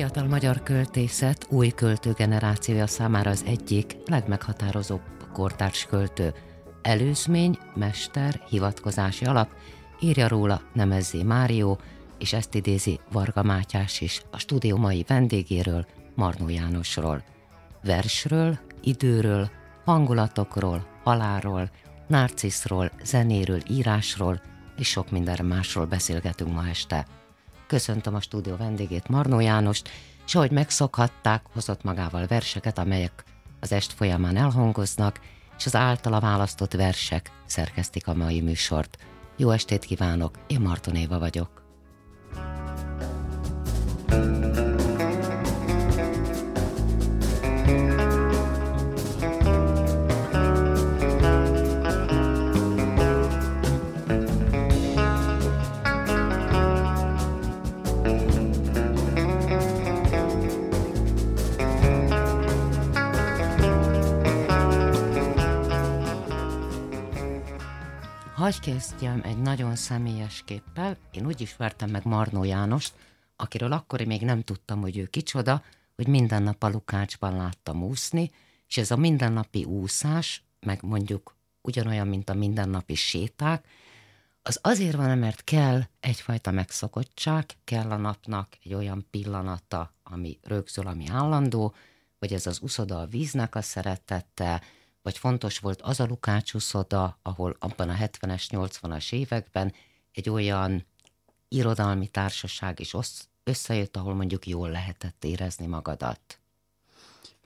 Fiatal magyar költészet új költőgenerációja számára az egyik legmeghatározóbb kortárs költő. Előzmény, mester, hivatkozási alap, írja róla Nemezzé Márió, és ezt idézi Varga Mátyás is a stúdió mai vendégéről, Marnó Jánosról. Versről, időről, hangulatokról, halálról, narciszról, zenéről, írásról és sok minden másról beszélgetünk ma este. Köszöntöm a stúdió vendégét, Marnó Jánost, és ahogy megszokhatták, hozott magával verseket, amelyek az est folyamán elhangoznak, és az általa választott versek szerkesztik a mai műsort. Jó estét kívánok, én Marton Éva vagyok. Hagy kezdjem egy nagyon személyes képpel. Én úgy ismertem meg Marnó Jánost, akiről akkor még nem tudtam, hogy ő kicsoda, hogy minden nap a Lukácsban láttam úszni, és ez a mindennapi úszás, meg mondjuk ugyanolyan, mint a mindennapi séták, az azért van, mert kell egyfajta megszokottság, kell a napnak egy olyan pillanata, ami rögzül, ami állandó, vagy ez az uszoda a víznek a szeretete, vagy fontos volt az a Lukács uszoda, ahol abban a 70-es, 80-as években egy olyan irodalmi társaság is összejött, ahol mondjuk jól lehetett érezni magadat.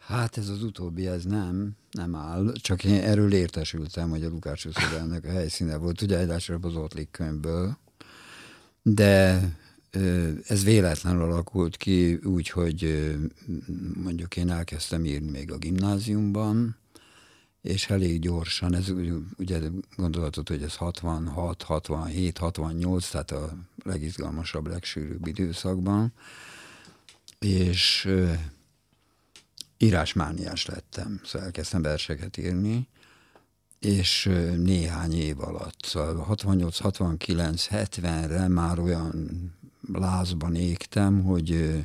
Hát ez az utóbbi, ez nem, nem áll. Csak én erről értesültem, hogy a Lukács uszodának a helyszíne volt, ugye egyáltalán az Ottlik könyvből, de ez véletlenül alakult ki úgy, hogy mondjuk én elkezdtem írni még a gimnáziumban, és elég gyorsan, ez ugye gondolhatod, hogy ez 66, 67, 68, tehát a legizgalmasabb, legsűrűbb időszakban, és írásmániás lettem, szóval elkezdtem verseket írni, és néhány év alatt, szóval 68, 69, 70-re már olyan lázban égtem, hogy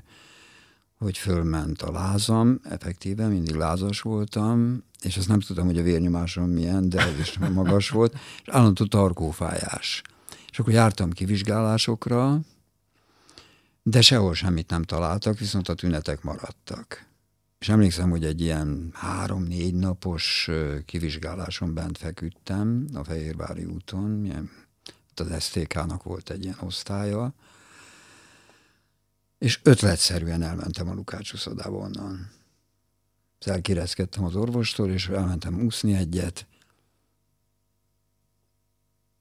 hogy fölment a lázam, effektíve mindig lázas voltam, és azt nem tudtam, hogy a vérnyomásom milyen, de ez is magas volt, és állandó tarkófájás. És akkor jártam ki vizsgálásokra, de sehol semmit nem találtak, viszont a tünetek maradtak. És emlékszem, hogy egy ilyen három-négy napos kivizsgáláson bent feküdtem a Fehérvári úton, milyen, az STK-nak volt egy ilyen osztálya, és ötletszerűen elmentem a Lukács uszodába onnan. Elkérezkedtem az orvostól, és elmentem úszni egyet,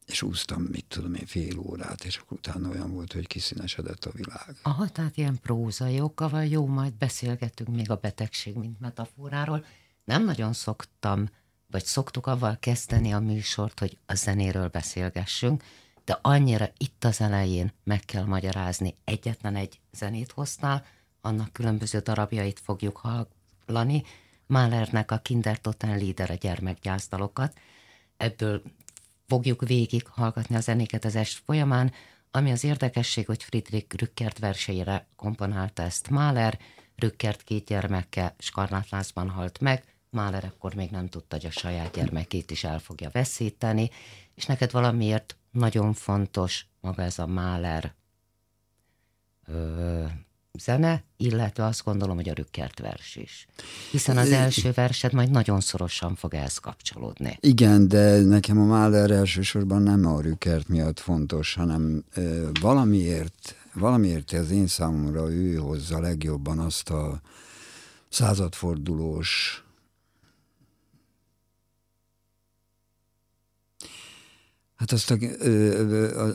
és úsztam, mit tudom én, fél órát, és akkor utána olyan volt, hogy kiszínesedett a világ. Aha, tehát ilyen prózai oka jó, majd beszélgetünk még a betegség, mint metaforáról. Nem nagyon szoktam, vagy szoktuk avval kezdeni a műsort, hogy a zenéről beszélgessünk, de annyira itt az elején meg kell magyarázni. Egyetlen egy zenét hoztál, annak különböző darabjait fogjuk hallani. Mahlernek a Kinder Total Leader a gyermekgyászdalokat. Ebből fogjuk végig hallgatni a zenéket az est folyamán, ami az érdekesség, hogy Friedrich Rückert verseire komponálta ezt Mahler, Rückert két gyermeke Skarlátlázban halt meg, Mahler akkor még nem tudta, hogy a saját gyermekét is el fogja veszíteni, és neked valamiért nagyon fontos maga ez a Mahler zene, illetve azt gondolom, hogy a rükkert vers is. Hiszen az első verset majd nagyon szorosan fog ehhez kapcsolódni. Igen, de nekem a Mahler elsősorban nem a rükkert miatt fontos, hanem ö, valamiért, valamiért az én számomra ő hozza legjobban azt a századfordulós Hát azt a,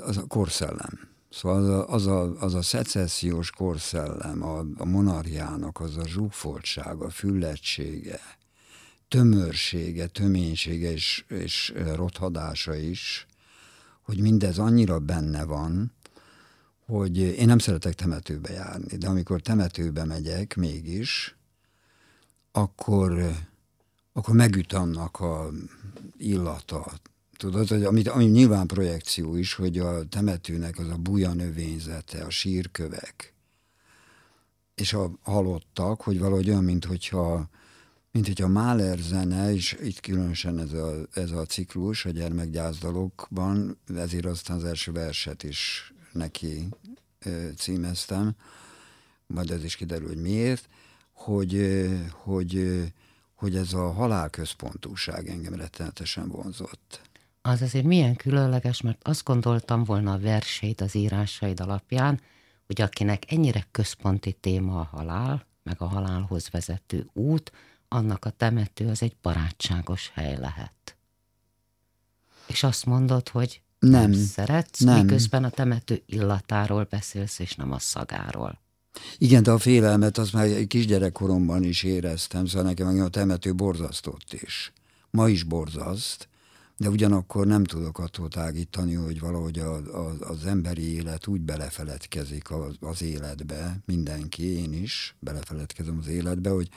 az a korszellem. Szóval az a, az a, az a szecessziós korszellem, a, a monarchiának az a zsúfoltsága, füllettsége, tömörsége, töménysége és, és rothadása is, hogy mindez annyira benne van, hogy én nem szeretek temetőbe járni, de amikor temetőbe megyek mégis, akkor, akkor megüt annak a illata, Tudod, hogy amit, ami nyilván projekció is, hogy a temetőnek az a buja növényzete, a sírkövek, és a halottak, hogy valahogy olyan, mint hogyha mint hogyha Mahler zene, és itt különösen ez a, ez a ciklus a gyermekgyászdalokban, ezért aztán az első verset is neki ö, címeztem, majd ez is kiderül, hogy miért, hogy, hogy, hogy ez a halálközpontúság engem rettenetesen vonzott. Az azért milyen különleges, mert azt gondoltam volna a versét az írásaid alapján, hogy akinek ennyire központi téma a halál, meg a halálhoz vezető út, annak a temető az egy barátságos hely lehet. És azt mondod, hogy nem, nem szeretsz, nem. miközben a temető illatáról beszélsz, és nem a szagáról. Igen, de a félelmet azt már kisgyerekkoromban is éreztem, szóval nekem a temető borzasztott is. Ma is borzaszt, de ugyanakkor nem tudok attól tágítani, hogy valahogy a, a, az emberi élet úgy belefeledkezik az, az életbe, mindenki, én is belefeledkezem az életbe, hogy,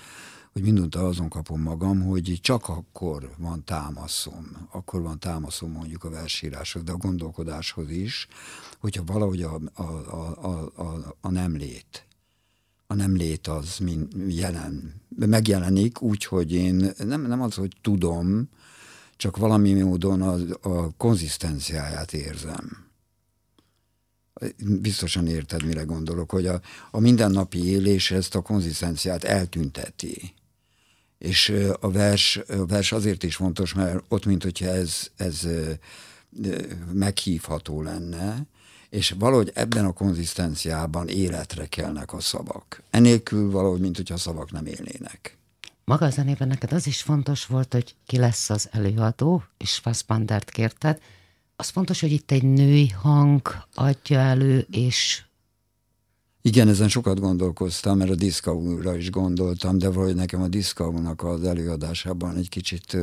hogy mindent azon kapom magam, hogy csak akkor van támaszom, akkor van támaszom mondjuk a versíráshoz, de a gondolkodáshoz is, hogyha valahogy a, a, a, a, a nem lét, a nem lét az min, jelen, megjelenik úgy, hogy én nem, nem az, hogy tudom, csak valami módon a, a konzisztenciáját érzem. Biztosan érted, mire gondolok, hogy a, a mindennapi élés ezt a konzisztenciát eltünteti. És a vers, a vers azért is fontos, mert ott, mint hogyha ez, ez meghívható lenne, és valahogy ebben a konzisztenciában életre kelnek a szavak. Enélkül valahogy, mint hogyha szavak nem élnének. Maga a zenében neked az is fontos volt, hogy ki lesz az előadó, és Fassbandert kérted. Az fontos, hogy itt egy női hang adja elő, és igen, ezen sokat gondolkoztam, mert a diszkaúra is gondoltam, de valahogy nekem a diszkaúnak az előadásában egy kicsit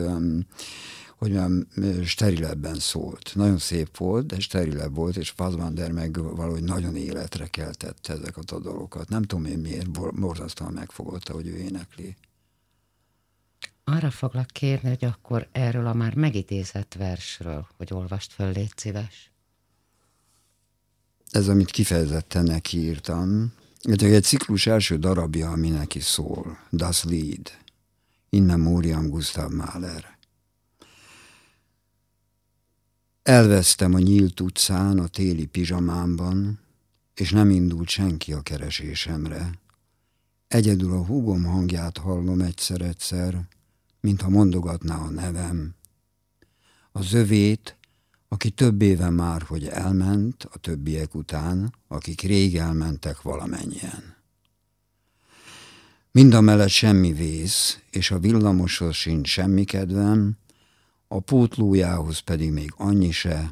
hogy mondjam, sterilebben szólt. Nagyon szép volt, de sterilebb volt, és Fassbander meg valahogy nagyon életre keltette ezeket a dolgokat. Nem tudom én miért, borzasztóan megfogotta, hogy ő énekli. Arra foglak kérni, hogy akkor erről a már megidézett versről, hogy olvast föl, légy szíves. Ez, amit kifejezetten neki írtam, egy ciklus első darabja, ami neki szól. Das Lied. In memoriam Gustav Mahler. Elvesztem a nyílt utcán a téli pizsamámban, és nem indult senki a keresésemre. Egyedül a húgom hangját hallom egyszer-egyszer, mintha mondogatná a nevem. A zövét, aki több éve már, hogy elment a többiek után, akik rég elmentek valamennyien. Mind a mellett semmi vész, és a villamoshoz sincs semmi kedvem, a pótlójához pedig még annyi se.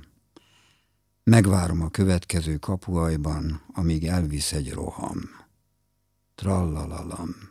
Megvárom a következő kapuajban, amíg elvisz egy roham. Trallalalam.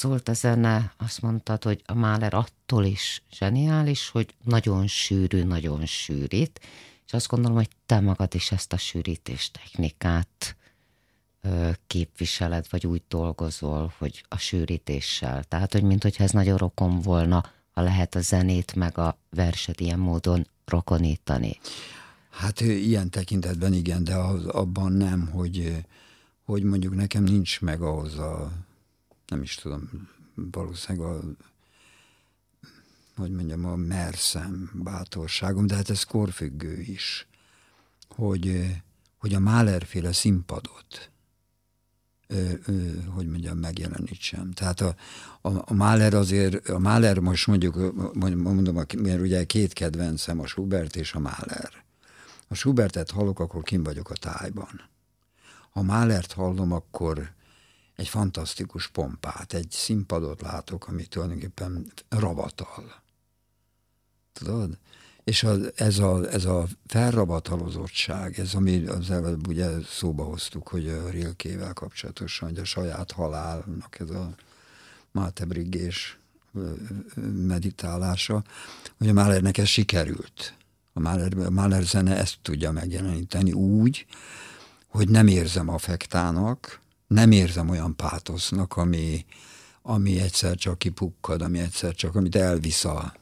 Szólt a zene, azt mondtad, hogy a Mahler attól is zseniális, hogy nagyon sűrű, nagyon sűrít, és azt gondolom, hogy te magad is ezt a sűrítés technikát képviseled, vagy úgy dolgozol, hogy a sűrítéssel. Tehát, hogy mint hogyha ez nagyon rokon volna, ha lehet a zenét meg a verset ilyen módon rokonítani. Hát ilyen tekintetben igen, de az, abban nem, hogy, hogy mondjuk nekem nincs meg ahhoz a, nem is tudom, valószínűleg a, hogy mondjam, a merszem, bátorságom, de hát ez korfüggő is, hogy, hogy a Mahler-féle színpadot, ö, ö, hogy mondjam, megjelenítsem. Tehát a, a, a Mahler azért, a Mahler most mondjuk, mondom, mert ugye két kedvencem, a Schubert és a Mahler. Ha Schubertet hallok, akkor kim vagyok a tájban. Ha Mahlert hallom, akkor egy fantasztikus pompát, egy színpadot látok, ami tulajdonképpen ravatal. Tudod? És az, ez, a, ez a felrabatalozottság, ez ami az előbb ugye szóba hoztuk, hogy a Rilkével kapcsolatosan, hogy a saját halálnak ez a Mátebrigés meditálása, hogy a Mahlernek ez sikerült. A Mahler, a Mahler zene ezt tudja megjeleníteni úgy, hogy nem érzem affektának, nem érzem olyan pátosznak, ami, ami egyszer csak kipukkad, ami egyszer csak, amit elvisz a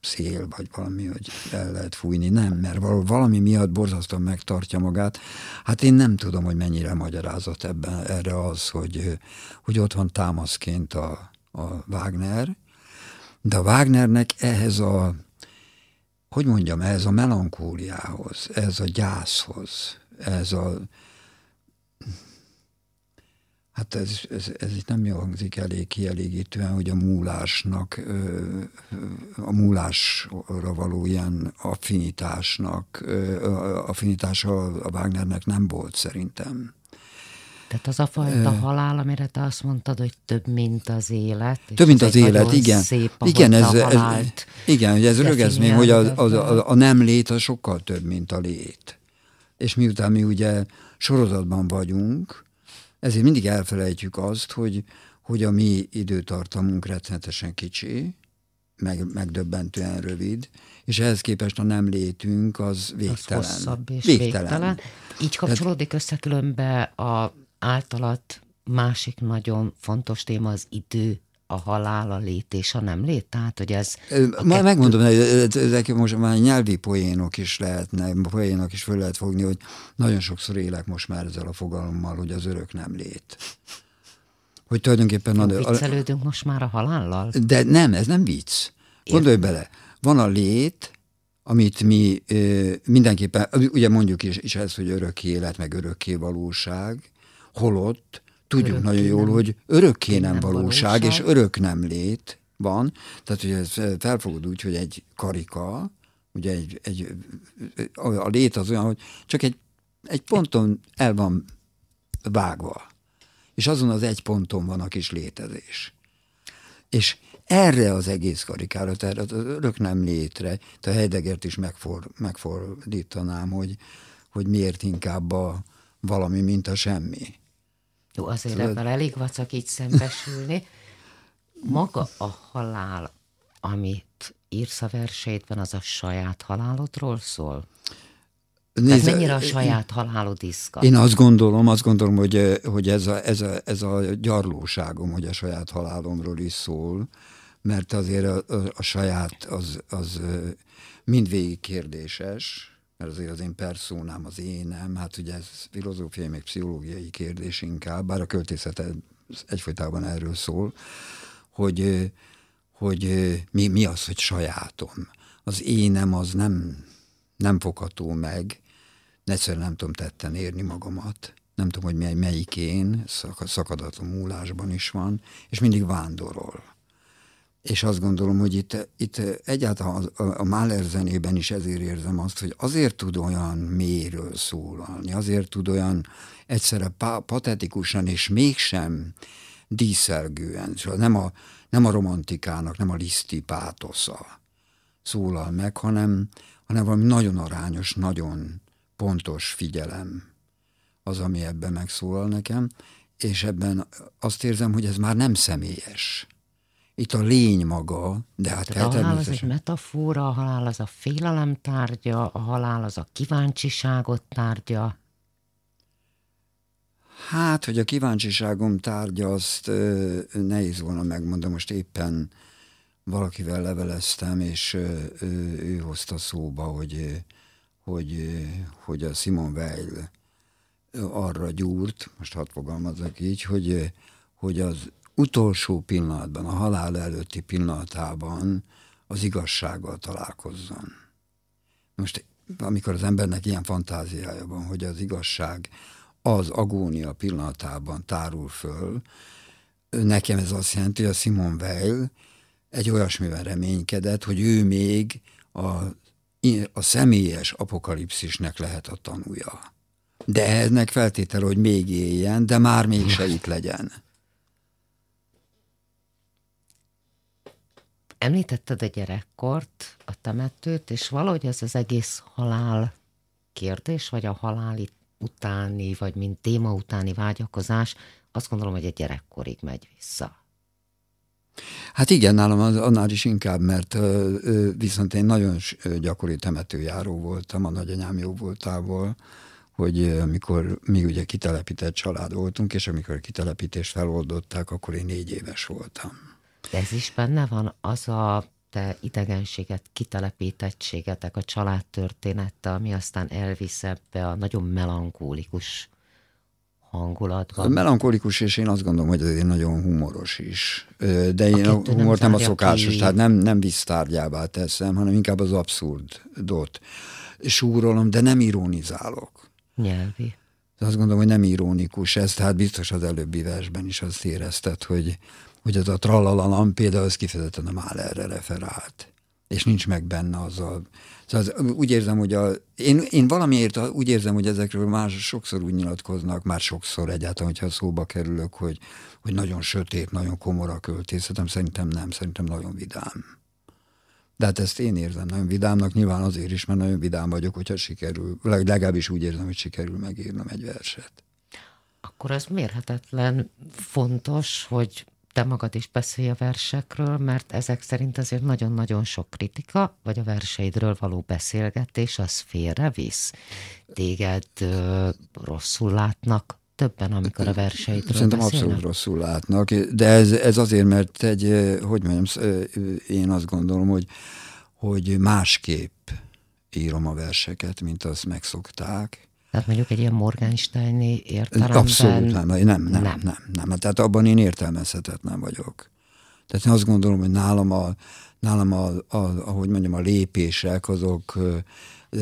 szél, vagy valami, hogy el lehet fújni. Nem, mert valami miatt borzasztóan megtartja magát. Hát én nem tudom, hogy mennyire magyarázat ebben erre az, hogy, hogy ott van támaszként a, a Wagner, de a Wagnernek ehhez a, hogy mondjam, ehhez a melankóliához, ehhez a gyászhoz, ez a Hát ez, ez, ez itt nem hangzik elég kielégítően, hogy a múlásnak, a múlásra való ilyen affinitásnak, affinitása a Wagnernek nem volt szerintem. Tehát az a fajta uh, halál, amire te azt mondtad, hogy több, mint az élet. Több, mint az élet, igen. Szép, igen, ez, ez, igen, hogy ez rögezmény, hogy a, a, a, a nem lét az sokkal több, mint a lét. És miután mi ugye sorozatban vagyunk, ezért mindig elfelejtjük azt, hogy, hogy a mi időtartamunk rettenetesen kicsi, meg, megdöbbentően rövid, és ehhez képest a nem létünk az végtelen. Az hosszabb és végtelen. végtelen. Így kapcsolódik Tehát, össze különbe a általat másik nagyon fontos téma az idő a halál, a lét és a nem lét? Tehát, hogy ez... Ma kettő... megmondom, ezek most már nyelvi poénok is lehetne, poénok is föl lehet fogni, hogy nagyon sokszor élek most már ezzel a fogalommal, hogy az örök nem lét. Hogy tulajdonképpen... Jó, a, viccelődünk most már a halállal? De nem, ez nem vicc. Gondolj Értem. bele, van a lét, amit mi mindenképpen, ugye mondjuk is, is ez, hogy örökké élet, meg örökké valóság, holott tudjuk örökké nagyon jól, nem, hogy örökké nem, nem valóság, valóság, és örök nem lét van. Tehát, hogy ez felfogod úgy, hogy egy karika, ugye egy, egy, a lét az olyan, hogy csak egy, egy ponton el van vágva. És azon az egy ponton van a kis létezés. És erre az egész karikára, tehát az örök nem létre, a Heideggert is megfor, megfordítanám, hogy, hogy miért inkább a valami, mint a semmi. Jó, azért Tudod? ebben elég vacak így szembesülni. Maga a halál, amit írsz a verseidben, az a saját halálodról szól? Nézd, Tehát mennyire a saját halálod izgat? Én azt gondolom, azt gondolom, hogy, hogy ez, a, ez, a, ez a gyarlóságom, hogy a saját halálomról is szól, mert azért a, a, a saját az, az mindvégig kérdéses, mert azért az én perszónám, az énem, hát ugye ez filozófiai, meg pszichológiai kérdés inkább, bár a költészet egyfolytában erről szól, hogy, hogy mi, mi az, hogy sajátom. Az énem az nem, nem fogható meg, egyszerűen nem tudom tetten érni magamat, nem tudom, hogy mely, melyik én, szakadatlan múlásban is van, és mindig vándorol és azt gondolom, hogy itt, itt egyáltalán a, a Mahler zenében is ezért érzem azt, hogy azért tud olyan mélyről szólalni, azért tud olyan egyszerre patetikusan és mégsem díszelgően, szóval nem a, nem a romantikának, nem a liszti pátosza szólal meg, hanem, hanem valami nagyon arányos, nagyon pontos figyelem az, ami ebben megszólal nekem, és ebben azt érzem, hogy ez már nem személyes. Itt a lény maga, de hát Tehát a halál az egy metafora, a halál az a félelem tárgya, a halál az a kíváncsiságot tárgya. Hát, hogy a kíváncsiságom tárgya, azt ö, nehéz volna megmondani. Most éppen valakivel leveleztem, és ö, ö, ő hozta szóba, hogy, hogy, hogy a Simon Weil arra gyúrt, most hadd fogalmazok így, hogy, hogy az utolsó pillanatban, a halál előtti pillanatában az igazsággal találkozzon. Most, amikor az embernek ilyen fantáziája van, hogy az igazság az agónia pillanatában tárul föl, nekem ez azt jelenti, hogy a Simon Weil egy olyasmivel reménykedett, hogy ő még a, a személyes apokalipszisnek lehet a tanúja. De ennek feltétel, hogy még éljen, de már mégse itt legyen. Említetted a gyerekkort, a temetőt, és valahogy ez az egész halál kérdés, vagy a halál utáni, vagy mint téma utáni vágyakozás, azt gondolom, hogy a gyerekkorig megy vissza. Hát igen, nálam az, annál is inkább, mert ö, ö, viszont én nagyon gyakori temetőjáró voltam a nagyanyám jó voltából, hogy amikor mi ugye kitelepített család voltunk, és amikor a kitelepítést feloldották, akkor én négy éves voltam. De ez is benne van az a te idegenséget, kitelepítettségetek, a családtörténete, ami aztán elvisz ebbe a nagyon melankólikus hangulatban. Melankolikus, és én azt gondolom, hogy ez nagyon humoros is. De én a, a humort nem, nem a szokásos, ki... tehát nem, nem vissztárgyává teszem, hanem inkább az abszurdot súrolom, de nem ironizálok. Nyelvi. Azt gondolom, hogy nem ironikus ez, tehát biztos az előbbi versben is azt érezted, hogy, hogy az a trallalalam például az kifejezetten a erre referált. És nincs meg benne az a... Szóval az, úgy érzem, hogy a, én, én valamiért úgy érzem, hogy ezekről már sokszor úgy nyilatkoznak, már sokszor egyáltalán, hogyha szóba kerülök, hogy, hogy nagyon sötét, nagyon komor a költészetem, szerintem nem, szerintem nagyon vidám. De hát ezt én érzem nagyon vidámnak, nyilván azért is, mert nagyon vidám vagyok, hogyha sikerül, legalábbis úgy érzem, hogy sikerül megírnom egy verset. Akkor ez mérhetetlen fontos, hogy te magad is beszélj a versekről, mert ezek szerint azért nagyon-nagyon sok kritika, vagy a verseidről való beszélgetés, az félrevisz. Téged ö, rosszul látnak többen, amikor a verseidről Szerintem beszélnek? abszolút rosszul látnak, de ez, ez azért, mert egy, hogy mondjam, én azt gondolom, hogy, hogy másképp írom a verseket, mint azt megszokták, tehát mondjuk egy ilyen Morgensteini értelemben... Abszolút nem, nem, nem, nem, nem, nem. Tehát abban én értelmezhetetlen vagyok. Tehát én azt gondolom, hogy nálam a, nálam a, a, ahogy mondjam, a lépések, azok,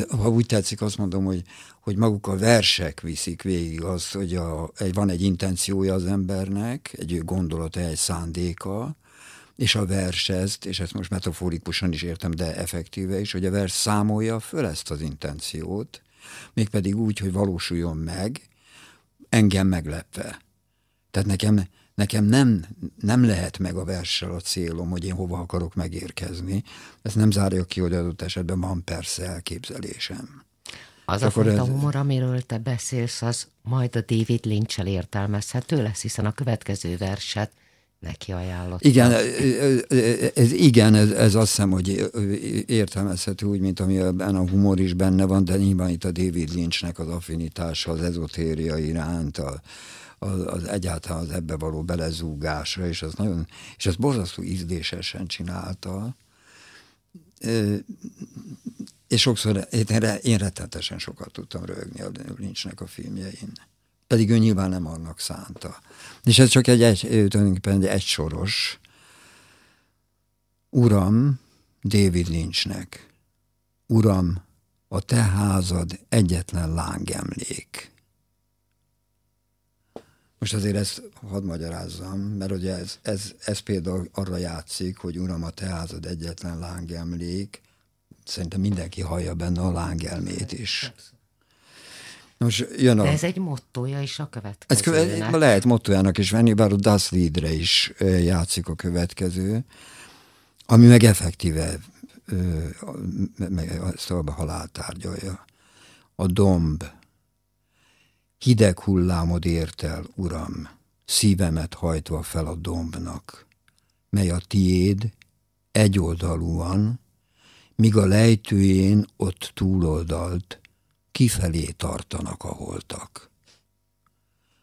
ha úgy tetszik, azt mondom, hogy, hogy maguk a versek viszik végig azt, hogy a, egy, van egy intenciója az embernek, egy gondolata, egy szándéka, és a vers ezt, és ezt most metaforikusan is értem, de effektíve is, hogy a vers számolja föl ezt az intenciót, mégpedig úgy, hogy valósuljon meg, engem meglepve. Tehát nekem, nekem nem, nem lehet meg a verssel a célom, hogy én hova akarok megérkezni. Ez nem zárja ki, hogy adott esetben van persze elképzelésem. Az a fajta ez... humor, amiről te beszélsz, az majd a David lynch értelmezhető lesz, hiszen a következő verset neki ajánlott. Igen, ez, igen ez, ez azt hiszem, hogy értelmezhető úgy, mint ami ebben a humor is benne van, de nyilván itt a David Lynchnek az affinitása az ezotéria iránt, a, az, az egyáltalán az ebbe való belezúgása, és az nagyon, és ez borzasztó ízlésesen csinálta. És sokszor én, én rettenetesen sokat tudtam rögni a Lynchnek a filmjein pedig ő nyilván nem annak szánta. És ez csak egy, egy egy egysoros Uram, David Lynchnek, Uram, a te házad egyetlen lángemlék. Most azért ezt hadd magyarázzam, mert ugye ez, ez, ez például arra játszik, hogy Uram, a te házad egyetlen lángemlék, szerintem mindenki hallja benne a lángelmét is. Persze. Most jön a... De ez egy mottoja is a következőnek. Ez lehet mottojának is venni, bár a Das Liedre is játszik a következő, ami meg effektíve meg ezt a halál tárgyalja. A domb, hideg hullámod ért el, uram, szívemet hajtva fel a dombnak, mely a tiéd egyoldalúan, míg a lejtőjén ott túloldalt kifelé tartanak a holtak.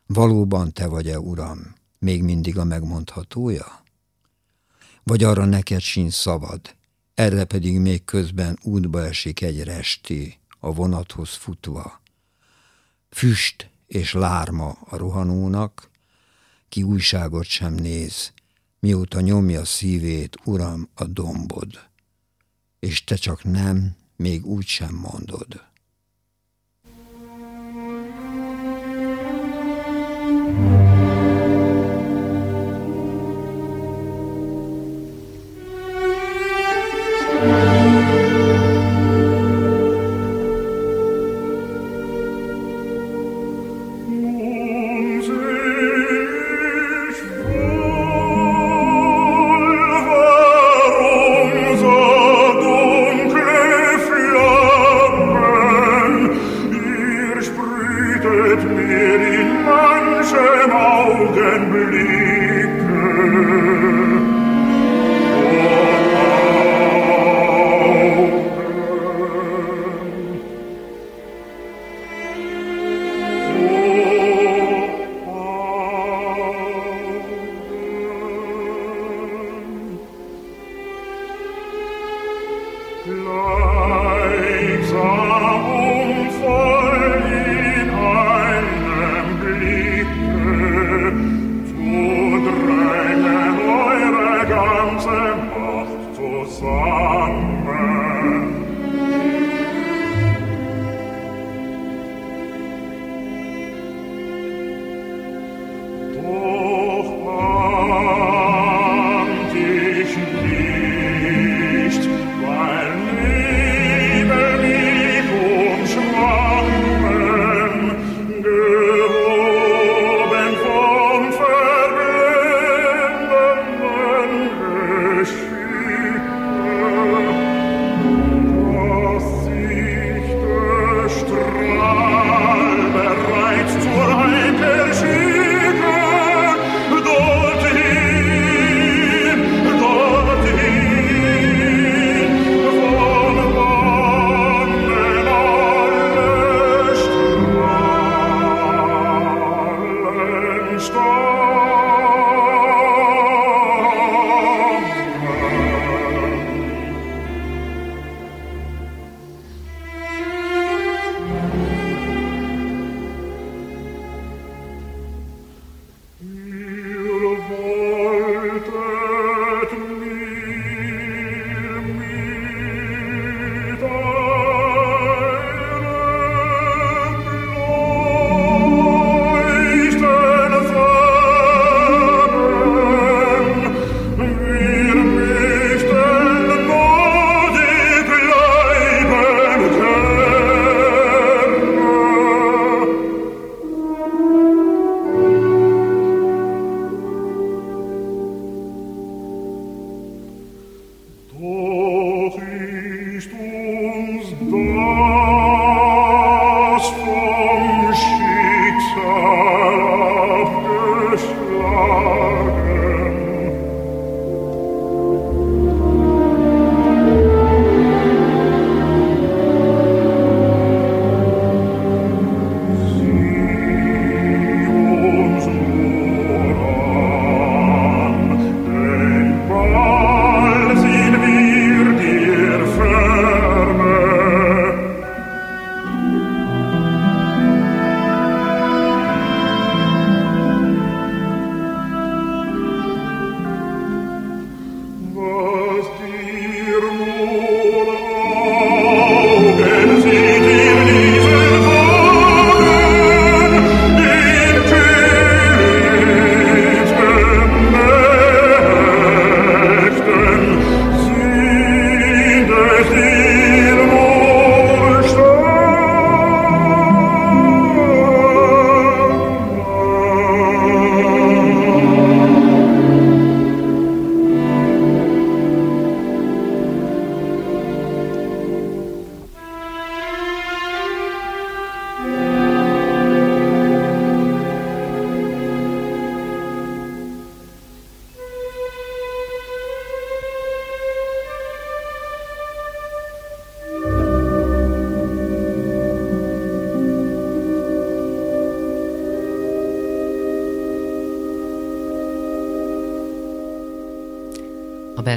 Valóban te vagy-e, Uram, még mindig a megmondhatója? Vagy arra neked sincs szavad, erre pedig még közben útba esik egy resti, a vonathoz futva. Füst és lárma a rohanónak, ki újságot sem néz, mióta nyomja szívét, uram, a dombod, és te csak nem, még úgy sem mondod. Bye.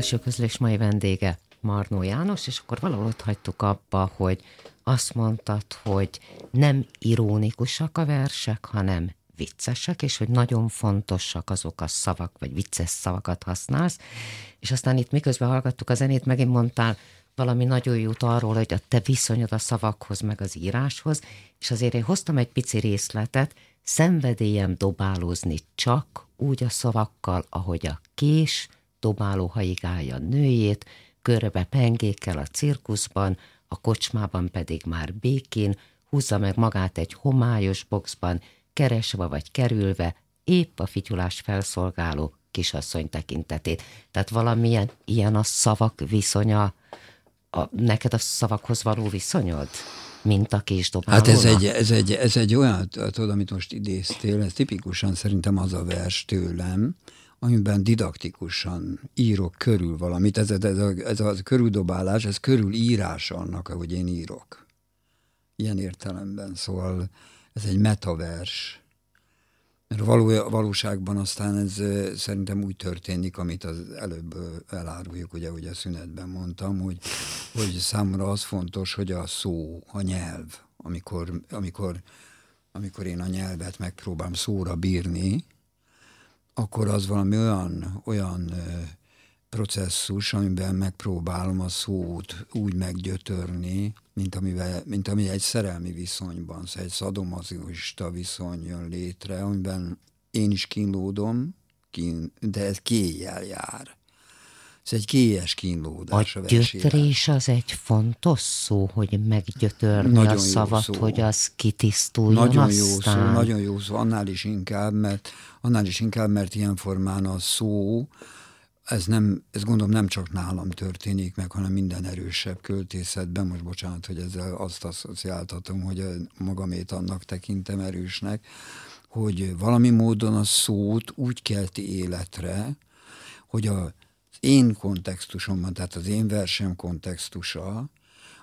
Belső közlés mai vendége Marnó János, és akkor valahol ott hagytuk abba, hogy azt mondtad, hogy nem irónikusak a versek, hanem viccesek, és hogy nagyon fontosak azok a szavak, vagy vicces szavakat használsz. És aztán itt miközben hallgattuk a zenét, megint mondtál valami nagyon jót arról, hogy a te viszonyod a szavakhoz, meg az íráshoz, és azért én hoztam egy pici részletet, szenvedélyem dobálózni csak úgy a szavakkal, ahogy a kés dobáló haigálja nőjét, körbe pengékkel a cirkuszban, a kocsmában pedig már békén, húzza meg magát egy homályos boxban, keresve vagy kerülve, épp a fityulás felszolgáló kisasszony tekintetét. Tehát valamilyen ilyen a szavak viszonya, a, neked a szavakhoz való viszonyod? mint a késdobálónak? Hát ez egy, ez, egy, ez egy olyan, tudod, amit most idéztél, ez tipikusan szerintem az a vers tőlem, amiben didaktikusan írok körül valamit. Ez, ez, a, ez a körüldobálás, ez körül írás annak, ahogy én írok. Ilyen értelemben. Szóval ez egy metavers. Mert való, valóságban aztán ez szerintem úgy történik, amit az előbb eláruljuk, ugye, ugye a szünetben mondtam, hogy, hogy számomra az fontos, hogy a szó, a nyelv, amikor, amikor, amikor én a nyelvet megpróbálom szóra bírni, akkor az valami olyan, olyan processzus, amiben megpróbálom a szót úgy meggyötörni, mint, amivel, mint ami egy szerelmi viszonyban, szóval egy szadomazista viszony jön létre, amiben én is kínlódom, kín, de ez kéjjel jár. Ez egy kélyes kínlódás. A, a gyötrés az egy fontos szó, hogy meggyötörni nagyon a szavat, szó. hogy az kitisztuljon Nagyon aztán. jó szó, nagyon jó szó, annál is inkább, mert, annál is inkább, mert ilyen formán a szó, ez, nem, ez gondolom nem csak nálam történik meg, hanem minden erősebb költészetben, most bocsánat, hogy ezzel azt asszociáltatom, hogy magamét annak tekintem erősnek, hogy valami módon a szót úgy kelti életre, hogy a én kontextusomban, tehát az én versem kontextusa,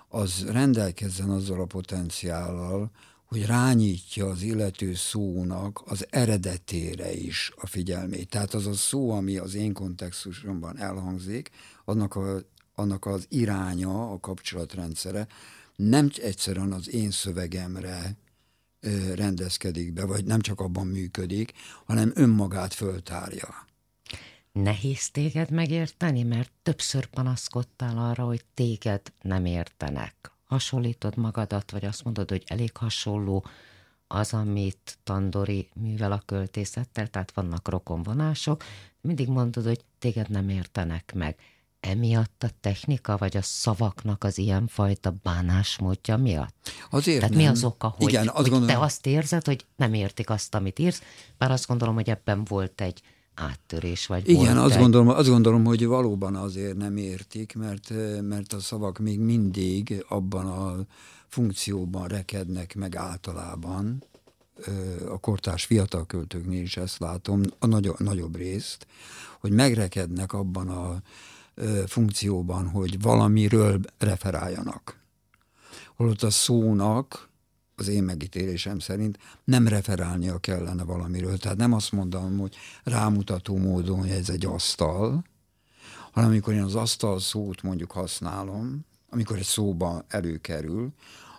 az rendelkezzen azzal a potenciállal, hogy rányítja az illető szónak az eredetére is a figyelmét. Tehát az a szó, ami az én kontextusomban elhangzik, annak, a, annak az iránya, a kapcsolatrendszere nem egyszerűen az én szövegemre rendezkedik be, vagy nem csak abban működik, hanem önmagát föltárja. Nehéz téged megérteni, mert többször panaszkodtál arra, hogy téged nem értenek. Hasonlítod magadat, vagy azt mondod, hogy elég hasonló az, amit Tandori művel a költészettel, tehát vannak rokonvonások, mindig mondod, hogy téged nem értenek meg. Emiatt a technika, vagy a szavaknak az ilyenfajta bánásmódja miatt? Azért Tehát nem. mi az oka, hogy, Igen, azt hogy gondolom... te azt érzed, hogy nem értik azt, amit írsz, bár azt gondolom, hogy ebben volt egy áttörés, vagy Igen, azt egy... gondolom, azt gondolom, hogy valóban azért nem értik, mert, mert a szavak még mindig abban a funkcióban rekednek meg általában, a kortárs fiatal költőknél is ezt látom, a nagyobb, nagyobb részt, hogy megrekednek abban a funkcióban, hogy valamiről referáljanak. Holott a szónak az én megítélésem szerint nem referálnia kellene valamiről. Tehát nem azt mondom, hogy rámutató módon, hogy ez egy asztal, hanem amikor én az asztal szót mondjuk használom, amikor egy szóba előkerül,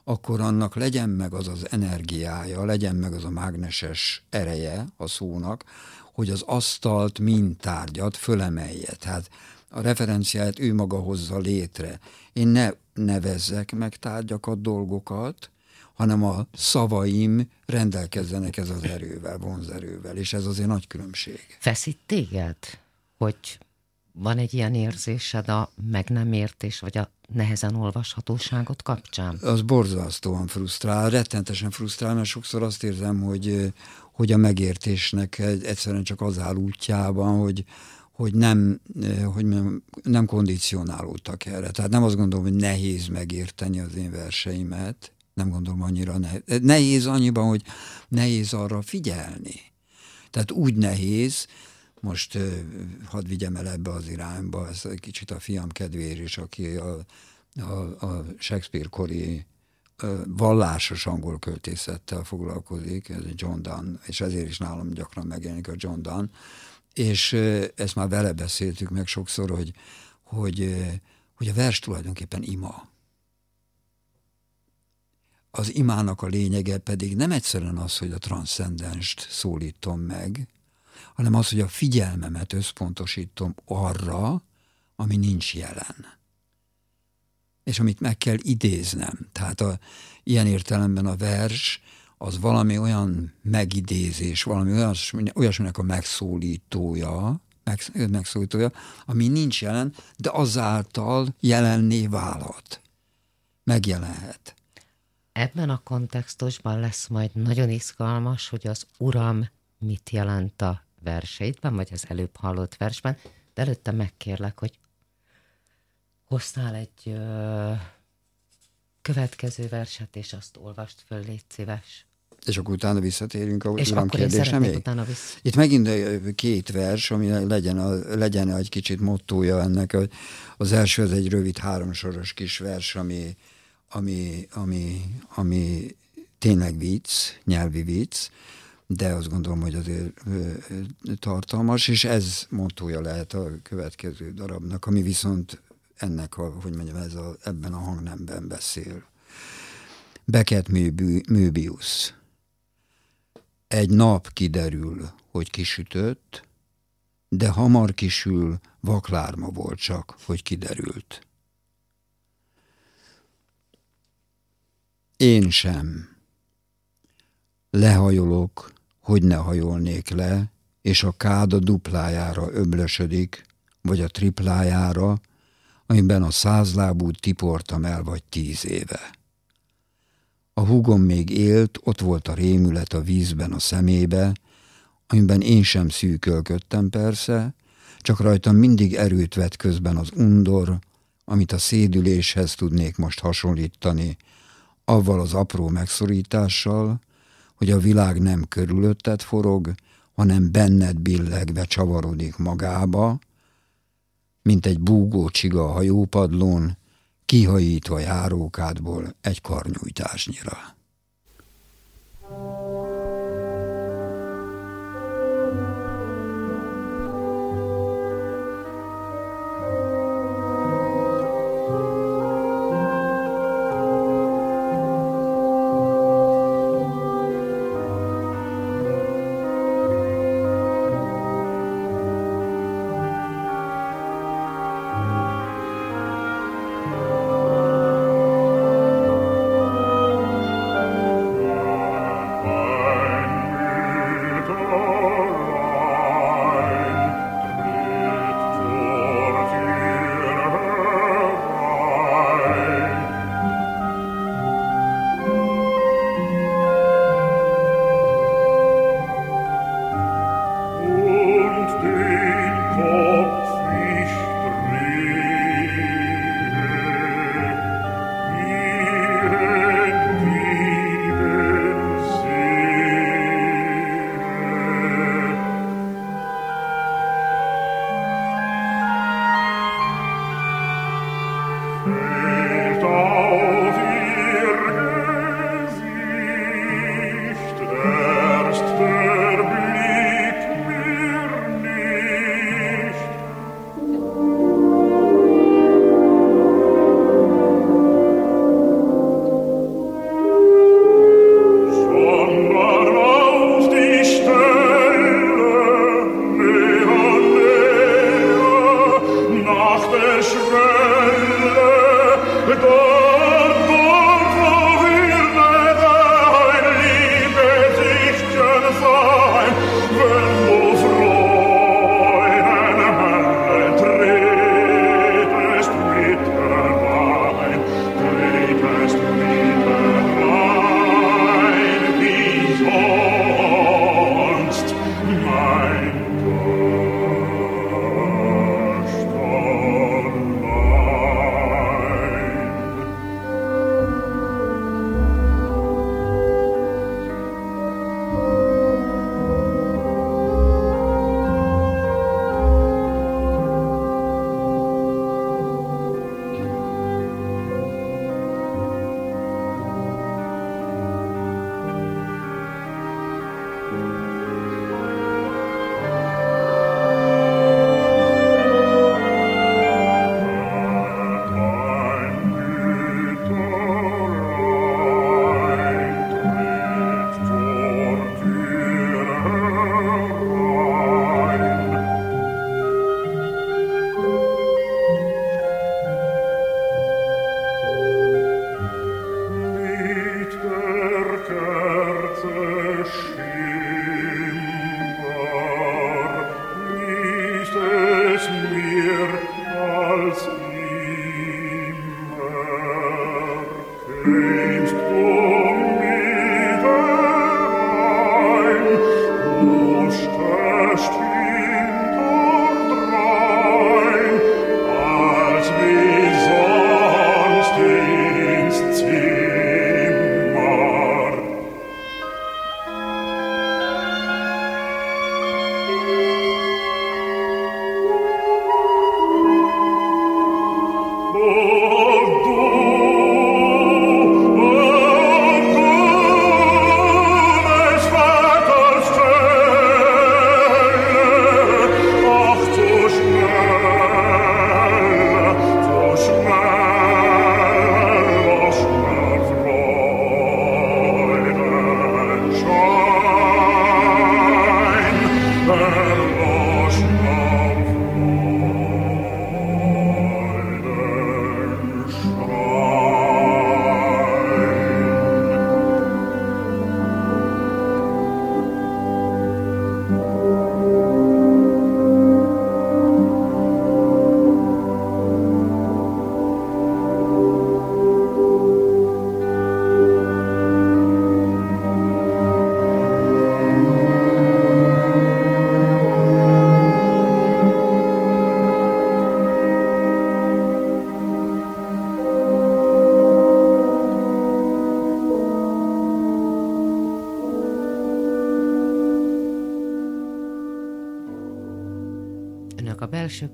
akkor annak legyen meg az az energiája, legyen meg az a mágneses ereje a szónak, hogy az asztalt, mint tárgyat fölemelje. Tehát a referenciát ő maga hozza létre. Én ne nevezzek meg tárgyakat, dolgokat, hanem a szavaim rendelkezzenek ez az erővel, vonzerővel, és ez azért nagy különbség. Feszít téged, hogy van egy ilyen érzésed a meg nem értés, vagy a nehezen olvashatóságot kapcsán? Az borzasztóan frusztrál, rettentesen frusztrál, mert sokszor azt érzem, hogy, hogy a megértésnek egyszerűen csak az áll útjában, hogy, hogy nem, hogy nem kondicionálódtak erre. Tehát nem azt gondolom, hogy nehéz megérteni az én verseimet, nem gondolom annyira nehéz. Nehéz annyiban, hogy nehéz arra figyelni. Tehát úgy nehéz, most hadd vigyem el ebbe az irányba, ez egy kicsit a fiam kedvéért is, aki a, a, a Shakespeare-kori vallásos angol költészettel foglalkozik, ez John Donne, és ezért is nálam gyakran megjelenik a John Donne, És ezt már vele beszéltük meg sokszor, hogy, hogy, hogy a vers tulajdonképpen ima. Az imának a lényege pedig nem egyszerűen az, hogy a transzcendenst szólítom meg, hanem az, hogy a figyelmemet összpontosítom arra, ami nincs jelen. És amit meg kell idéznem. Tehát a, ilyen értelemben a vers az valami olyan megidézés, valami olyasmi, olyasminek a megszólítója, meg, megszólítója, ami nincs jelen, de azáltal jelenné válhat. Megjelenhet. Ebben a kontextusban lesz majd nagyon izgalmas, hogy az Uram mit jelent a verseidben, vagy az előbb hallott versben, de előtte megkérlek, hogy hoztál egy ö, következő verset, és azt olvast föl, légy szíves. És akkor utána visszatérünk a és uram kérdésre még? Utána. Itt megint két vers, ami legyen, a, legyen egy kicsit mottója ennek. Az első az egy rövid háromsoros kis vers, ami, ami, ami, ami tényleg vicc, nyelvi vicc, de azt gondolom, hogy azért tartalmas, és ez mottója lehet a következő darabnak, ami viszont ennek, a, hogy mondjam, ez a, ebben a hangnemben beszél. Beckett Möbius. Egy nap kiderül, hogy kisütött, de hamar kisül, vaklárma volt csak, hogy kiderült. Én sem. Lehajolok, hogy ne hajolnék le, és a káda duplájára öblösödik, vagy a triplájára, amiben a százlábú tiportam el vagy tíz éve. A húgom még élt, ott volt a rémület a vízben a szemébe, amiben én sem szűkölködtem persze, csak rajtam mindig erőt vett közben az undor, amit a szédüléshez tudnék most hasonlítani, avval az apró megszorítással, hogy a világ nem körülötted forog, hanem benned billegve csavarodik magába, mint egy búgó csiga a hajópadlón, kihajítva járókádból egy karnyújtásnyira. belső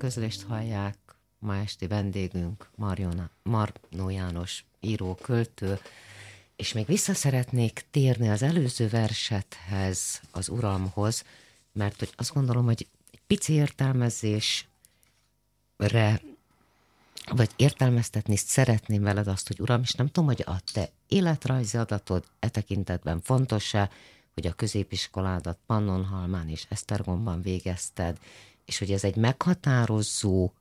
közlést hallják. Ma esti vendégünk Marjona, Marnó János író, költő, és még vissza szeretnék térni az előző versethez, az uramhoz, mert hogy azt gondolom, hogy egy pici értelmezésre, vagy értelmeztetni szeretném veled azt, hogy uram, és nem tudom, hogy a te életrajzi adatod e tekintetben fontos-e, hogy a középiskoládat Pannonhalmán és Esztergomban végezted, és hogy ez egy meghatározó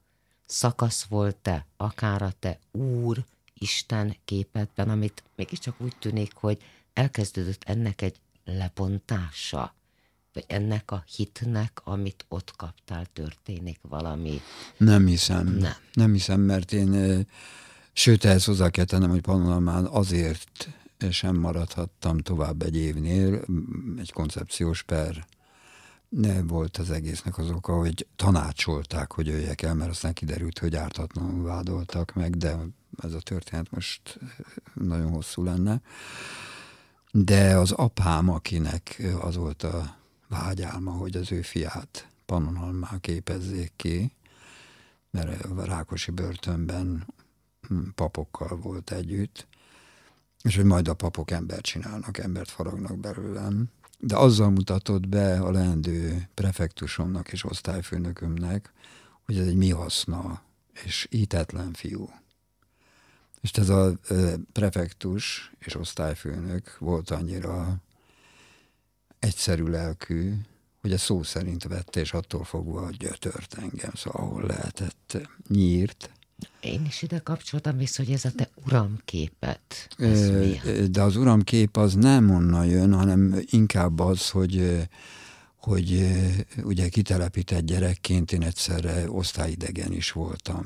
szakasz volt-e, akár a te Úr, Isten képetben, amit mégiscsak úgy tűnik, hogy elkezdődött ennek egy lebontása, vagy ennek a hitnek, amit ott kaptál, történik valami. Nem hiszem. Nem. Nem hiszem, mert én, sőt, ehhez hozzá kell tennem, hogy Panoramán azért sem maradhattam tovább egy évnél, egy koncepciós per ne volt az egésznek az oka, hogy tanácsolták, hogy jöjjek el, mert aztán kiderült, hogy ártatlanul vádoltak meg, de ez a történet most nagyon hosszú lenne. De az apám, akinek az volt a vágyálma, hogy az ő fiát Pannonhalmán képezzék ki, mert a Rákosi börtönben papokkal volt együtt, és hogy majd a papok embert csinálnak, embert faragnak belőlem, de azzal mutatott be a leendő prefektusomnak és osztályfőnökömnek, hogy ez egy mi haszna, és ítetlen fiú. És ez a prefektus és osztályfőnök volt annyira egyszerű lelkű, hogy a szó szerint vette, és attól fogva gyötört engem, szóval ahol lehetett nyírt, én is ide kapcsoltam vissza, hogy ez a te uramképet. De az uramkép az nem onnan jön, hanem inkább az, hogy hogy ugye kitelepített gyerekként én egyszerre osztályidegen is voltam.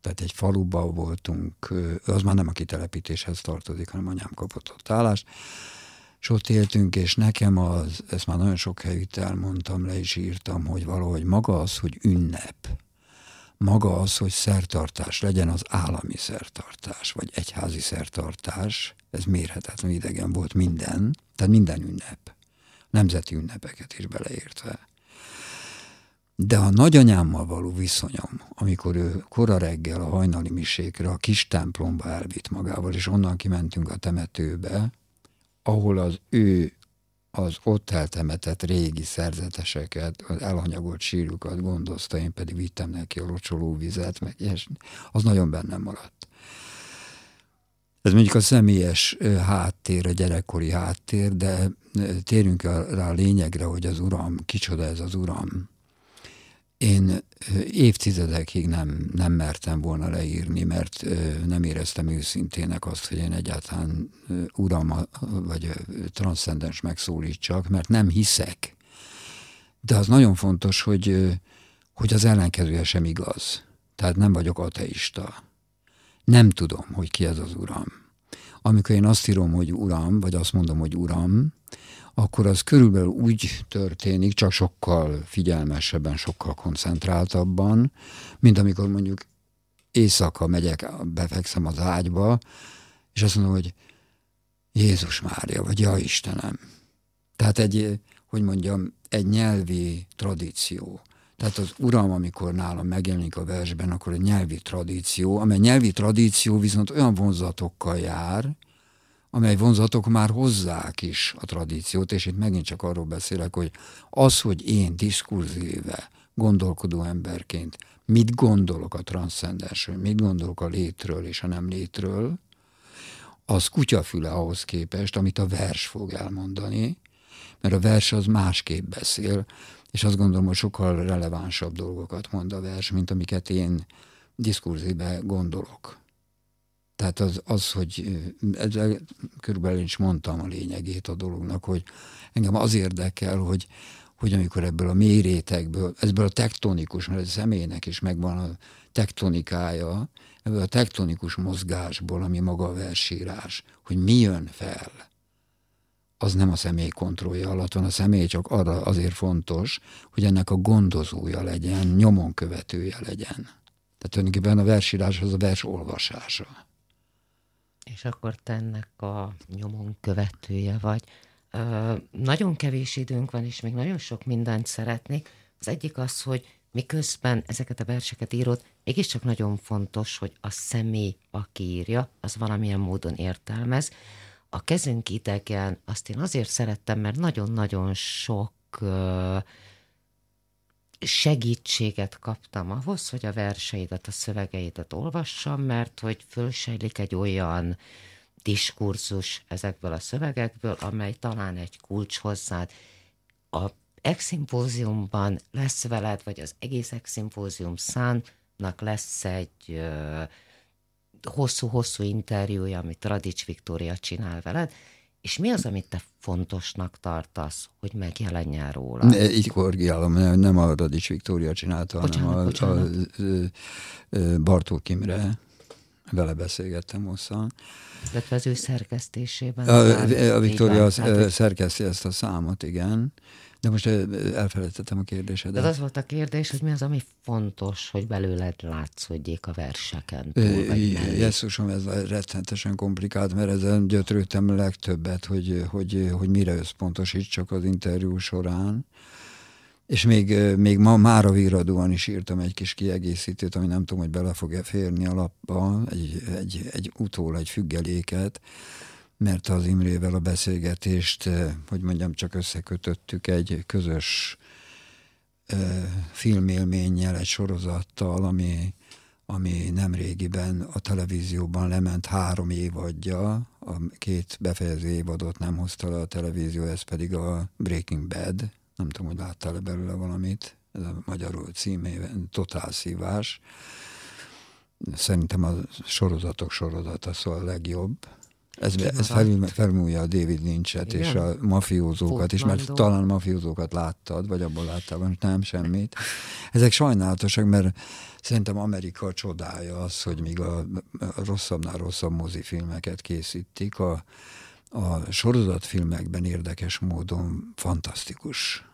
Tehát egy faluban voltunk, az már nem a kitelepítéshez tartozik, hanem anyám kapott ott állást, és ott éltünk, és nekem az, ezt már nagyon sok helyütt elmondtam, le is írtam, hogy valahogy maga az, hogy ünnep, maga az, hogy szertartás legyen az állami szertartás, vagy egyházi szertartás, ez mérhetetlen idegen volt minden, tehát minden ünnep, nemzeti ünnepeket is beleértve. De a nagyanyámmal való viszonyom, amikor ő kora reggel a hajnali misékre a kis templomba elvitt magával, és onnan kimentünk a temetőbe, ahol az ő az ott eltemetett régi szerzeteseket, az elhanyagolt sírjukat gondozta, én pedig vittem neki a locsoló vizet, meg ilyesmi. Az nagyon bennem maradt. Ez mondjuk a személyes háttér, a gyerekkori háttér, de térjünk rá a lényegre, hogy az uram, kicsoda ez az uram. Én évtizedekig nem, nem mertem volna leírni, mert nem éreztem őszintének azt, hogy én egyáltalán uram vagy transzcendens megszólítsak, mert nem hiszek. De az nagyon fontos, hogy, hogy az ellenkezője sem igaz. Tehát nem vagyok ateista. Nem tudom, hogy ki ez az uram. Amikor én azt írom, hogy uram, vagy azt mondom, hogy uram, akkor az körülbelül úgy történik, csak sokkal figyelmesebben, sokkal koncentráltabban, mint amikor mondjuk éjszaka megyek, befekszem az ágyba, és azt mondom, hogy Jézus Mária, vagy Ja Istenem. Tehát egy, hogy mondjam, egy nyelvi tradíció. Tehát az uram, amikor nálam megjelenik a versben, akkor egy nyelvi tradíció, amely nyelvi tradíció viszont olyan vonzatokkal jár, amely vonzatok már hozzák is a tradíciót, és itt megint csak arról beszélek, hogy az, hogy én diskurzíve, gondolkodó emberként mit gondolok a transzcendensről, mit gondolok a létről és a nem létről, az kutyafüle ahhoz képest, amit a vers fog elmondani, mert a vers az másképp beszél, és azt gondolom, hogy sokkal relevánsabb dolgokat mond a vers, mint amiket én diskurzíve gondolok. Tehát az, az hogy ezzel körülbelül is mondtam a lényegét a dolognak, hogy engem az érdekel, hogy, hogy amikor ebből a mély rétegből, ebből a tektonikus, mert a személynek is megvan a tektonikája, ebből a tektonikus mozgásból, ami maga a versírás, hogy mi jön fel, az nem a személy kontrollja alatt van, a személy csak arra azért fontos, hogy ennek a gondozója legyen, nyomon követője legyen. Tehát tulajdonképpen a versírás az a vers olvasása. És akkor te ennek a nyomon követője vagy. Ö, nagyon kevés időnk van, és még nagyon sok mindent szeretnék. Az egyik az, hogy miközben ezeket a verseket írod, mégiscsak nagyon fontos, hogy a személy, aki írja, az valamilyen módon értelmez. A kezünk idegen, azt én azért szerettem, mert nagyon-nagyon sok ö, segítséget kaptam ahhoz, hogy a verseidet, a szövegeidet olvassam, mert hogy fölsejlik egy olyan diskurzus ezekből a szövegekből, amely talán egy kulcs hozzád. A exszimpóziumban lesz veled, vagy az egész exszimpózium szánnak lesz egy hosszú-hosszú interjúja, amit Radics Viktória csinál veled, és mi az, amit te fontosnak tartasz, hogy megjelenjen róla? Ne, így korrigálom, nem a Radics Viktória csinálta, bocsánat, hanem a, bocsánat. a, a Bartók Imre, vele beszélgettem hosszan. Illetve az ő szerkesztésében. A, a Viktória hát, szerkeszti ezt a számot, igen. De most elfelejtettem a kérdésedet. De az volt a kérdés, hogy mi az, ami fontos, hogy belőled látszódjék a verseken túl, Jesszusom, ez rettenetesen komplikált, mert ezen gyötrődtem legtöbbet, hogy, hogy, hogy mire csak az interjú során. És még, még ma már a víradóan is írtam egy kis kiegészítőt, ami nem tudom, hogy bele fog-e férni a lapba, egy, egy, egy utól, egy függeléket, mert az Imrével a beszélgetést, eh, hogy mondjam, csak összekötöttük egy közös eh, filmélménnyel, egy sorozattal, ami, ami nem régiben a televízióban lement három évadja, a két befejező évadot nem hozta le a televízió, ez pedig a Breaking Bad, nem tudom, hogy láttál-e belőle valamit, ez a magyarul címében, Totál Szívás. Szerintem a sorozatok sorozata szóval a legjobb ez, ez felül, felmúlja a David Lynchet és a mafiózókat is, mert talán mafiózókat láttad, vagy abból láttál, vagy nem semmit. Ezek sajnálatosak, mert szerintem Amerika csodája az, hogy míg a, a rosszabbnál rosszabb mozifilmeket készítik, a, a sorozatfilmekben érdekes módon fantasztikus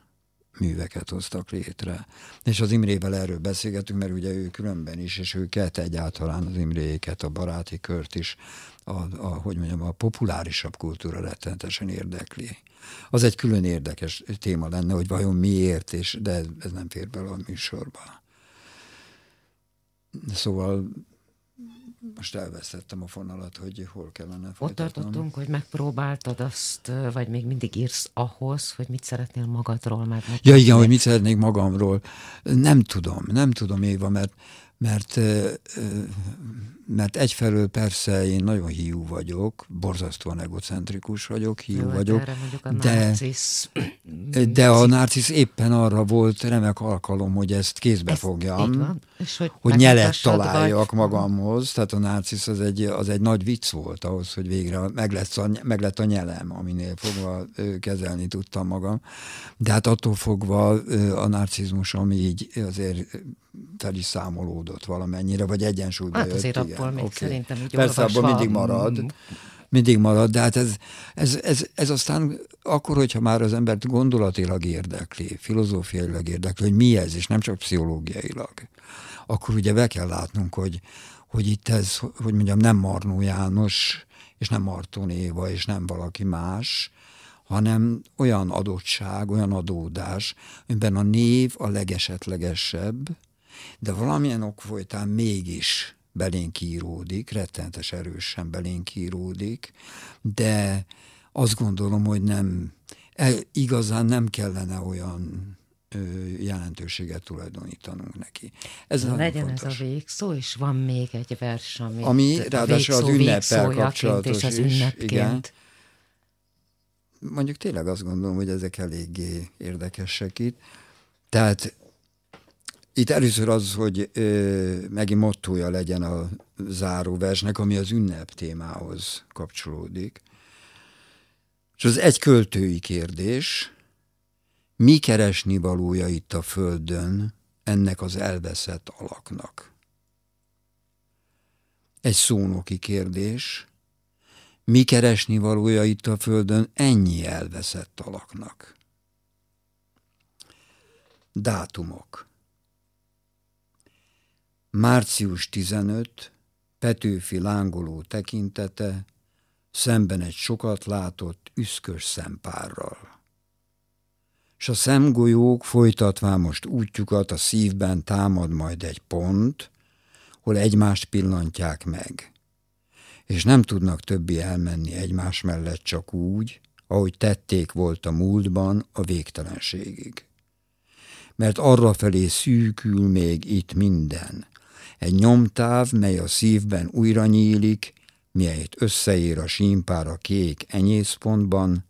műveket hoztak létre. És az Imrével erről beszélgetünk, mert ugye ő különben is, és őket egyáltalán az Imréket, a baráti kört is, a, a, hogy mondjam, a populárisabb kultúra rettenetesen érdekli. Az egy külön érdekes téma lenne, hogy vajon miért, és, de ez nem fér bele a műsorba. Szóval most elvesztettem a fonalat, hogy hol kellene folytatnom. Ott tartottunk, hogy megpróbáltad azt, vagy még mindig írsz ahhoz, hogy mit szeretnél magadról megmutatni. Ja igen, hogy mit szeretnék magamról. Nem tudom, nem tudom Éva, mert mert, mert egyfelől persze én nagyon hiú vagyok, borzasztóan egocentrikus vagyok, hiú Jó, hát vagyok. A de... narcisz De a narcisz éppen arra volt remek alkalom, hogy ezt kézbe ezt, fogjam. És hogy, hogy nyelet találjak vagy... magamhoz. Tehát a narcisz az egy, az egy nagy vicc volt ahhoz, hogy végre meg lett, a, meg lett a nyelem, aminél fogva kezelni tudtam magam. De hát attól fogva a narcizmusom így azért fel is számolódott valamennyire, vagy egyensúlyba hát jött. azért igen. Abból még okay. szerintem így Persze, abból mindig marad. Mm mindig marad, de hát ez, ez, ez, ez aztán akkor, hogyha már az embert gondolatilag érdekli, filozófiailag érdekli, hogy mi ez, és nem csak pszichológiailag, akkor ugye be kell látnunk, hogy, hogy itt ez, hogy mondjam, nem Marnó János, és nem Marton Éva, és nem valaki más, hanem olyan adottság, olyan adódás, amiben a név a legesetlegesebb, de valamilyen ok folytán mégis belénk íródik, rettenetes erősen belénk íródik, de azt gondolom, hogy nem, el, igazán nem kellene olyan jelentőséget tulajdonítanunk neki. Ez Legyen fontos. ez a végszó, és van még egy vers, ami, ami ráadásul az ünneppel kapcsolatos és az is. Igen. Mondjuk tényleg azt gondolom, hogy ezek eléggé érdekesek itt. Tehát itt először az, hogy ö, megint mottója legyen a záróversnek, ami az ünnep témához kapcsolódik. És az egy költői kérdés, mi keresni valója itt a földön ennek az elveszett alaknak? Egy szónoki kérdés, mi keresni valója itt a földön ennyi elveszett alaknak? Dátumok Március 15, Petőfi lángoló tekintete, szemben egy sokat látott, üszkös szempárral. S a szemgolyók folytatván most útjukat a szívben támad majd egy pont, hol egymást pillantják meg, és nem tudnak többi elmenni egymás mellett csak úgy, ahogy tették volt a múltban a végtelenségig. Mert arra felé szűkül még itt minden, egy nyomtáv, mely a szívben újra nyílik, mielyet összeér a símpár kék enyészpontban,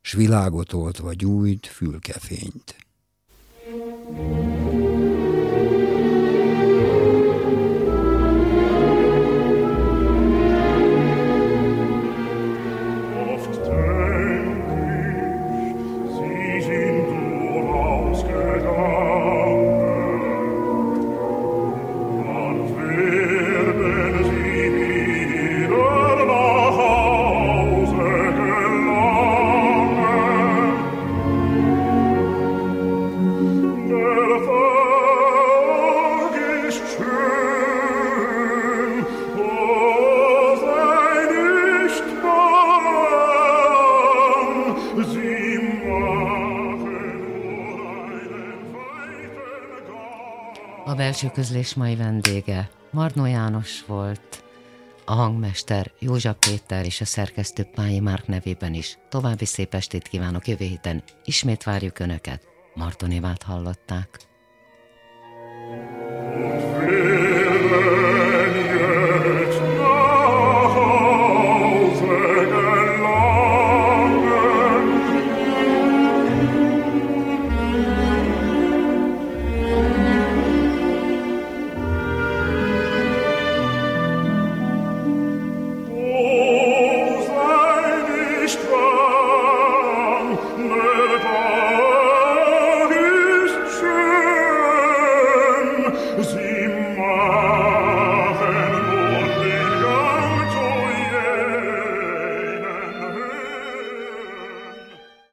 s világot oltva gyújt fülkefényt. thank you belső közlés mai vendége Marnó János volt, a hangmester József Péter és a szerkesztő Pályi Márk nevében is. További szép estét kívánok jövő héten. Ismét várjuk Önöket. Martonévát hallották. you